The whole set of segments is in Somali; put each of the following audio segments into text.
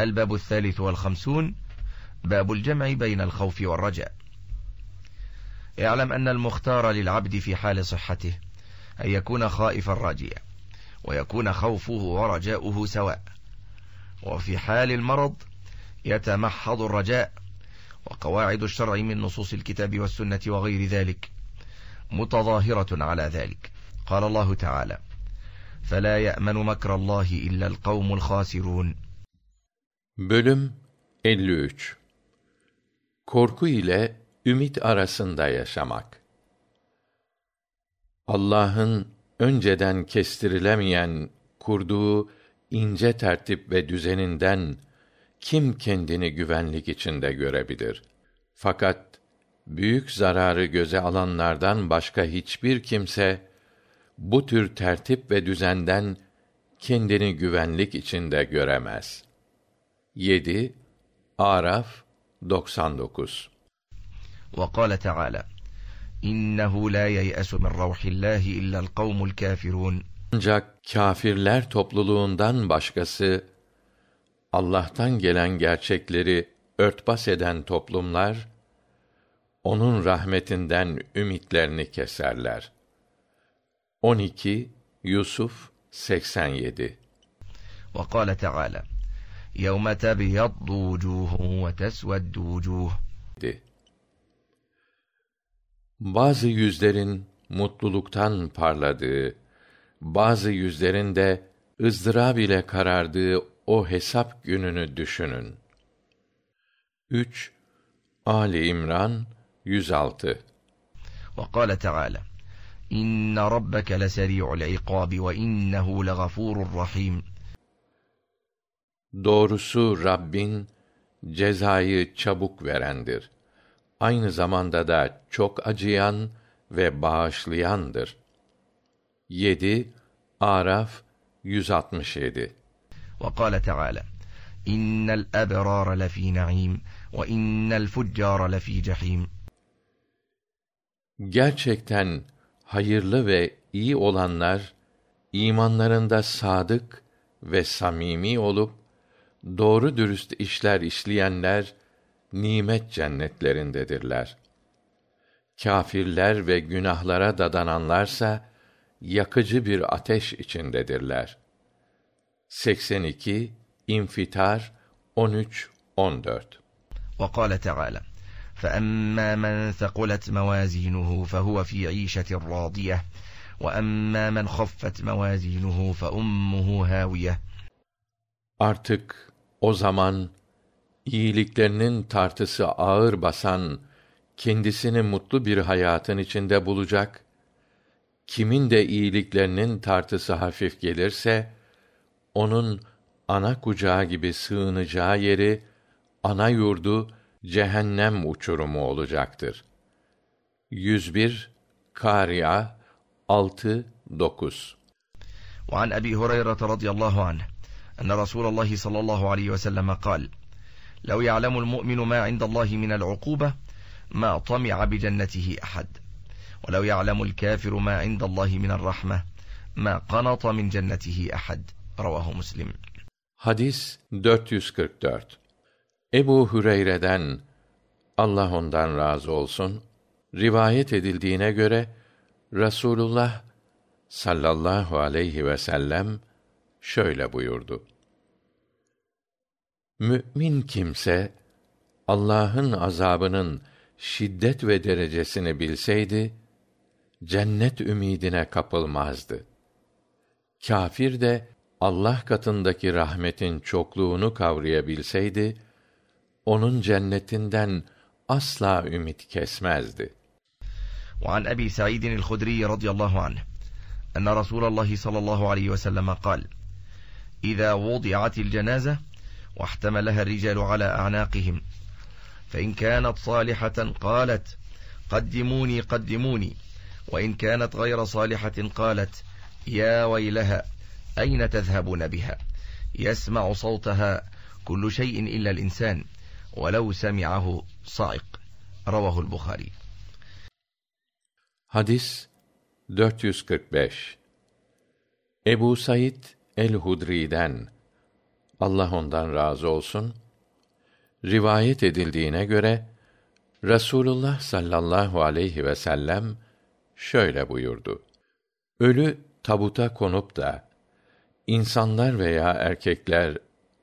الباب الثالث والخمسون باب الجمع بين الخوف والرجاء اعلم أن المختار للعبد في حال صحته أن يكون خائفا راجيا ويكون خوفه ورجاؤه سواء وفي حال المرض يتمحض الرجاء وقواعد الشرع من نصوص الكتاب والسنة وغير ذلك متظاهرة على ذلك قال الله تعالى فلا يأمن مكر الله إلا القوم الخاسرون Bölüm 53 Korku ile ümit arasında yaşamak. Allah'ın önceden kestirilemeyen kurduğu ince tertip ve düzeninden kim kendini güvenlik içinde görebilir? Fakat büyük zararı göze alanlardan başka hiçbir kimse bu tür tertip ve düzenden kendini güvenlik içinde göremez. 7 Araf 99 وقال تعالى إنه لا ييأس من روح الله إلا القوم الكافرون Ancak kâfirler topluluğundan başkası Allah'tan gelen gerçekleri örtbas eden toplumlar onun rahmetinden ümitlerini keserler. 12 Yusuf 87 وقال تعالى يوم تبيض وجوه وتسود وجوه di. Bazı yüzlerin mutluluktan parladığı, bazı yüzlerin de ızdırab ile karardığı o hesap gününü düşünün. 3 Ali İmran 106 وقال تعالى إن ربك لسريع العقاب وإنه لغفور رحيم doğrusu rabbin cezayı çabuk verendir. Aynı zamanda da çok acıyan ve bağışlayandır. Yedi araf vqal tal in lbrar lfî naim in lfuccar lfî cahîm gerçekten hayırlı ve iyi olanlar imanlarında sadık ve samimi olup doğru dürüst işler işleyenler nimet cennetlerindedirler. Kâfirler ve günahlara dadananlarsa yakıcı bir ateş içindedirler. 82 İnfitar 13 14 وقال تعالى فأما من ثقلت موازينه فهو في عيشة راضية وأما من خفت موازينه فأمه هاوية Artık o zaman iyiliklerinin tartısı ağır basan kendisini mutlu bir hayatın içinde bulacak kimin de iyiliklerinin tartısı hafif gelirse o'nun ana kucağı gibi sığınacağı yeri ana yurdu cehennem uçurumu olacaktır. an abi hureyraa radıyallahu anh. أن رسول الله صلى الله عليه وسلم قال لو يعلم المؤمن ما عند الله من العقوبة ما طمع بجنته أحد ولو يعلم الكافر ما عند الله من الرحمة ما قنط من جنته أحد رواه مسلم Hadis 444 Ebu Hüreyre'den Allah ondan razı olsun rivayet edildiğine göre Rasulullah sallallahu aleyhi ve sellem şöyle buyurdu Mü'min kimse Allah'ın azabının şiddet ve derecesini bilseydi cennet ümidine kapılmazdı. Kafir de Allah katındaki rahmetin çokluğunu kavrayabilseydi onun cennetinden asla ümit kesmezdi. وعن أبي سعيد الخدري رضي الله عنه أن رسول الله صلى الله عليه وسلم قال إذا وضعت الجنازة واحتملها الرجال على أعناقهم فإن كانت صالحة قالت قدموني قدموني وإن كانت غير صالحة قالت يا ويلها أين تذهبون بها يسمع صوتها كل شيء إلا الإنسان ولو سمعه صائق رواه البخاري Hadis 445 Ebu Said el-Hudri'den Allah ondan razı olsun, rivayet edildiğine göre Rasulullah sallallahu aleyhi ve sellem şöyle buyurdu. Ölü tabuta konup da insanlar veya erkekler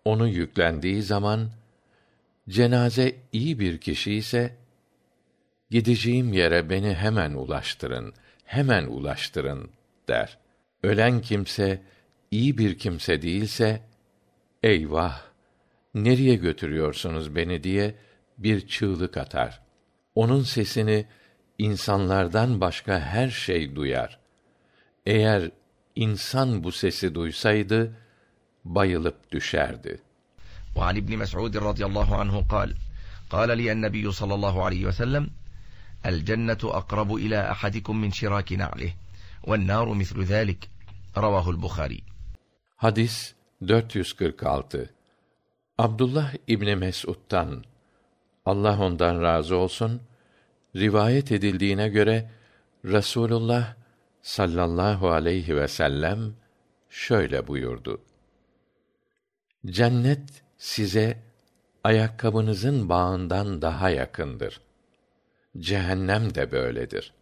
onu yüklendiği zaman cenaze iyi bir kişi ise gideceğim yere beni hemen ulaştırın, hemen ulaştırın der. Ölen kimse iyi bir kimse değilse eyvah nereye götürüyorsunuz beni diye bir çığlık atar. Onun sesini insanlardan başka her şey duyar. Eğer insan bu sesi duysaydı bayılıp düşerdi. وعن ابن مسعود رضي الله عنه قال قال لي النبي صلى الله عليه وسلم الجنة أقرب إلى أحدكم من شراك نعله والنار مثل ذلك رواه البخاري Hadis 446 Abdullah İbni Mes'ud'dan Allah ondan razı olsun rivayet edildiğine göre Rasulullah sallallahu aleyhi ve sellem şöyle buyurdu. Cennet size ayakkabınızın bağından daha yakındır. Cehennem de böyledir.